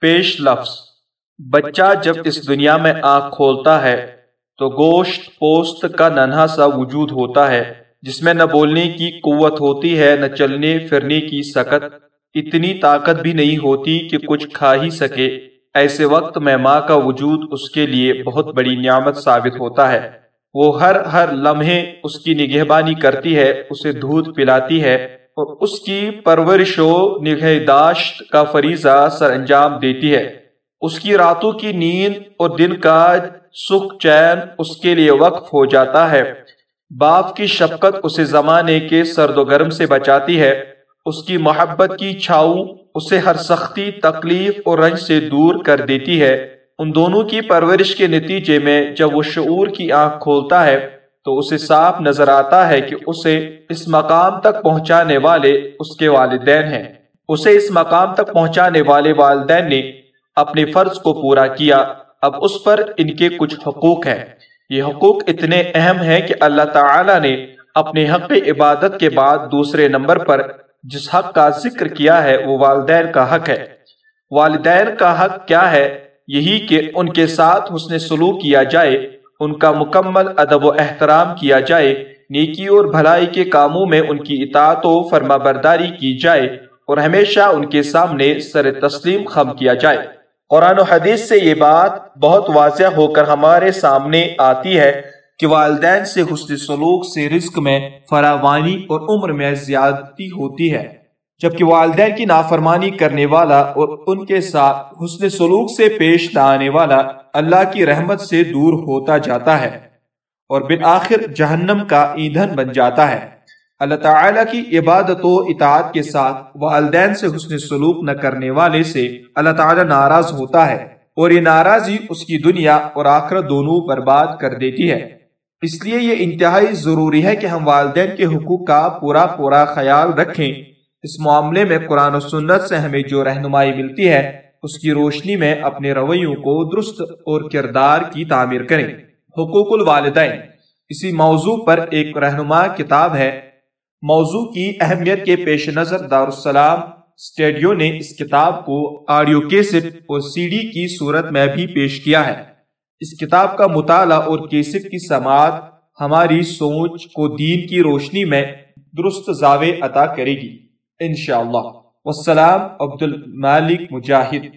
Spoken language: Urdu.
پیش لفظ۔ بچہ جب اس دنیا میں آنکھ کھولتا ہے، تو گوشت پوست کا ننھا سا وجود ہوتا ہے، جس میں نہ بولنے کی قوت ہوتی ہے، نہ چلنے پھرنے کی سکت۔ اتنی طاقت بھی نہیں ہوتی کہ کچھ کھا ہی سکے۔ ایسے وقت میں ماں کا وجود اس کے لیے بہت بڑی نعمت ثابت ہوتا ہے۔ وہ ہر ہر لمحے اس کی نگہبانی کرتی ہے، اسے دودھ پلاتی ہے۔ اور اس کی پرورش و نگہداشت کا فریضہ سر انجام دیتی ہے۔ اس کی راتوں کی نیند اور دن کا سکھ چین اس کے لیے وقف ہو جاتا ہے۔ باپ کی شفقت اسے زمانے کے سرد و گرم سے بچاتی ہے۔ اس کی محبت کی چھاؤ اسے ہر سختی، تکلیف اور رنج سے دور کر دیتی ہے۔ ان دونوں کی پرورش کے نتیجے میں جب وہ شعور کی آنکھ کھولتا ہے تو اسے صاف نظر آتا ہے کہ اسے اس مقام تک پہنچانے والے اس کے والدین ہیں۔ اسے اس مقام تک پہنچانے والے والدین نے اپنے فرض کو پورا کیا۔ اب اس پر ان کے کچھ حقوق ہیں۔ یہ حقوق اتنے اہم ہیں کہ اللہ تعالی نے اپنے حق عبادت کے بعد دوسرے نمبر پر جس حق کا ذکر کیا ہے، وہ والدین کا حق ہے۔ والدین کا حق کیا ہے؟ یہی کہ ان کے ساتھ حسن سلوک کیا جائے۔ ان کا مکمل ادب و احترام کیا جائے، نیکی اور بھلائی کے کاموں میں ان کی اطاعت و فرما برداری کی جائے اور ہمیشہ ان کے سامنے سر تسلیم خم کیا جائے۔ قرآن و حدیث سے یہ بات بہت واضح ہو کر ہمارے سامنے آتی ہے کہ والدین سے حسن سلوک سے رزق میں فراوانی اور عمر میں زیادتی ہوتی ہے۔ جبکہ والدین کی نافرمانی کرنے والا اور ان کے ساتھ حسن سلوک سے پیش نہ آنے والا اللہ کی رحمت سے دور ہوتا جاتا ہے اور بالآخر جہنم کا ایندھن بن جاتا ہے۔ اللہ تعالیٰ کی عبادت و اطاعت کے ساتھ والدین سے حسن سلوک نہ کرنے والے سے اللہ تعالیٰ ناراض ہوتا ہے اور یہ ناراضی اس کی دنیا اور آخرت دونوں برباد کر دیتی ہے۔ اس لیے یہ انتہائی ضروری ہے کہ ہم والدین کے حقوق کا پورا پورا خیال رکھیں۔ اس معاملے میں قرآن و سنت سے ہمیں جو رہنمائی ملتی ہے، اس کی روشنی میں اپنے رویوں کو درست اور کردار کی تعمیر کریں۔ حقوق الوالدین۔ اسی موضوع پر ایک رہنما کتاب ہے۔ موضوع کی اہمیت کے پیش نظر دارالسلام اسٹیڈیو نے اس کتاب کو آڈیو کیسٹ اور سی ڈی کی صورت میں بھی پیش کیا ہے۔ اس کتاب کا مطالعہ اور کیسٹ کی سماعت ہماری سوچ کو دین کی روشنی میں درست زاوے عطا کرے گی۔ إن شاء الله. والسلام عبد المالك مجاهد.